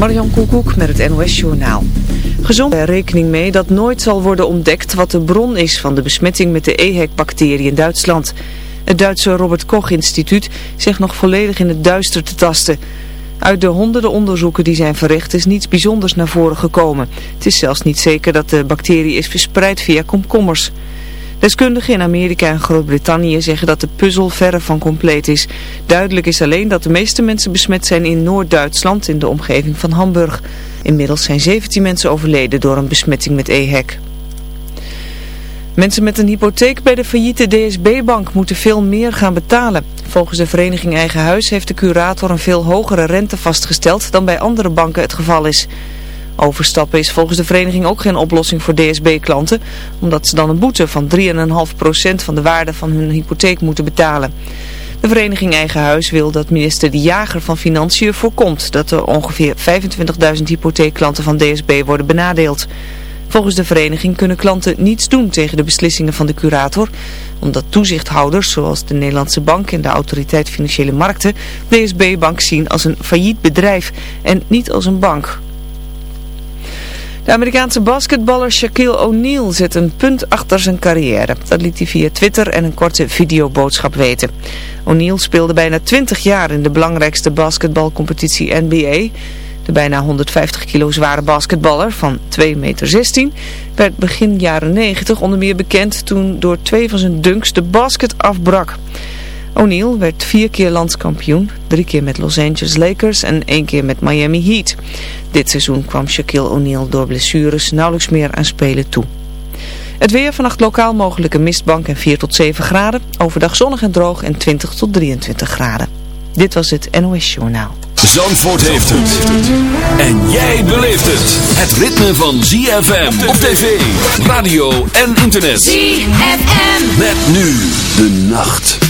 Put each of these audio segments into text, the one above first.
Marion Koekoek met het NOS Journaal. Gezond er rekening mee dat nooit zal worden ontdekt wat de bron is van de besmetting met de EHEC-bacterie in Duitsland. Het Duitse Robert Koch Instituut zegt nog volledig in het duister te tasten. Uit de honderden onderzoeken die zijn verricht is niets bijzonders naar voren gekomen. Het is zelfs niet zeker dat de bacterie is verspreid via komkommers. Deskundigen in Amerika en Groot-Brittannië zeggen dat de puzzel verre van compleet is. Duidelijk is alleen dat de meeste mensen besmet zijn in Noord-Duitsland in de omgeving van Hamburg. Inmiddels zijn 17 mensen overleden door een besmetting met EHEC. Mensen met een hypotheek bij de failliete DSB-bank moeten veel meer gaan betalen. Volgens de vereniging Eigen Huis heeft de curator een veel hogere rente vastgesteld dan bij andere banken het geval is. Overstappen is volgens de vereniging ook geen oplossing voor DSB-klanten, omdat ze dan een boete van 3,5% van de waarde van hun hypotheek moeten betalen. De vereniging Eigen Huis wil dat minister De Jager van Financiën voorkomt dat er ongeveer 25.000 hypotheekklanten van DSB worden benadeeld. Volgens de vereniging kunnen klanten niets doen tegen de beslissingen van de curator, omdat toezichthouders zoals de Nederlandse Bank en de Autoriteit Financiële Markten DSB-bank zien als een failliet bedrijf en niet als een bank. De Amerikaanse basketballer Shaquille O'Neal zet een punt achter zijn carrière. Dat liet hij via Twitter en een korte videoboodschap weten. O'Neal speelde bijna 20 jaar in de belangrijkste basketbalcompetitie NBA. De bijna 150 kilo zware basketballer van 2,16 meter werd begin jaren 90 onder meer bekend toen door twee van zijn dunks de basket afbrak. O'Neal werd vier keer landskampioen, drie keer met Los Angeles Lakers en één keer met Miami Heat. Dit seizoen kwam Shaquille O'Neal door blessures nauwelijks meer aan spelen toe. Het weer vannacht lokaal mogelijke mistbank en 4 tot 7 graden. Overdag zonnig en droog en 20 tot 23 graden. Dit was het NOS Journaal. Zandvoort heeft het. En jij beleeft het. Het ritme van ZFM op tv, radio en internet. ZFM. Met nu de nacht.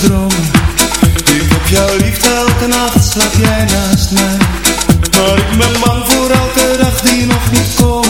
Ik heb jouw liefde elke nacht, slaap jij naast mij. Maar ik ben bang voor elke dag die nog niet komt.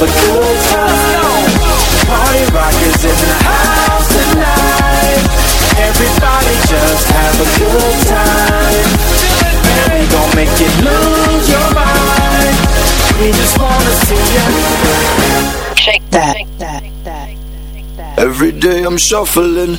have a good time. Party rockers in the house tonight. Everybody just have a good time. Baby, gon' make it lose your mind. We just wanna see you. Shake that. Every day I'm shuffling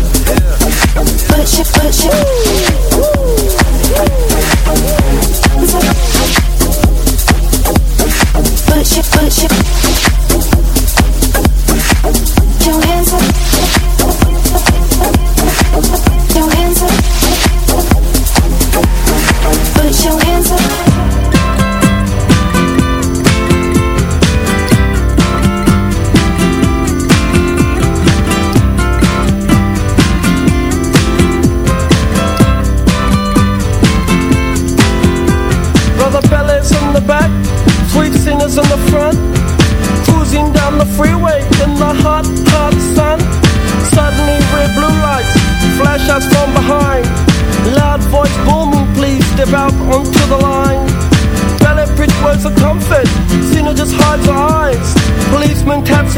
shit, full of shit.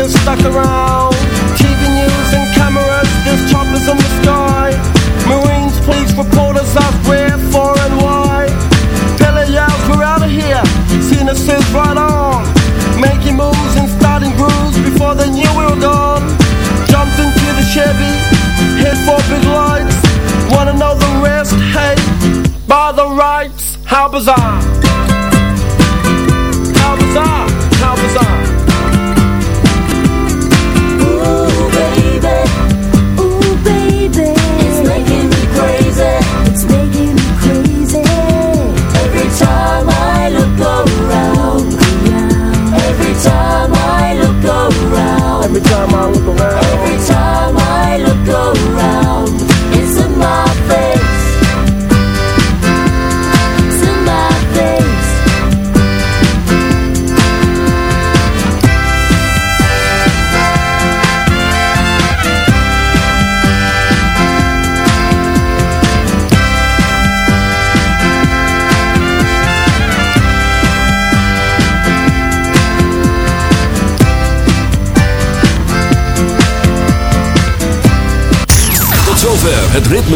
are stuck around. TV news and cameras, there's choppers in the sky. Marines, police, reporters ask where, for and why. Billy yells, we're out of here. Cena says right on. Making moves and starting grooves before they knew we were gone. Jumped into the Chevy, hit for big lights. Wanna know the rest? Hey, by the rights, how bizarre.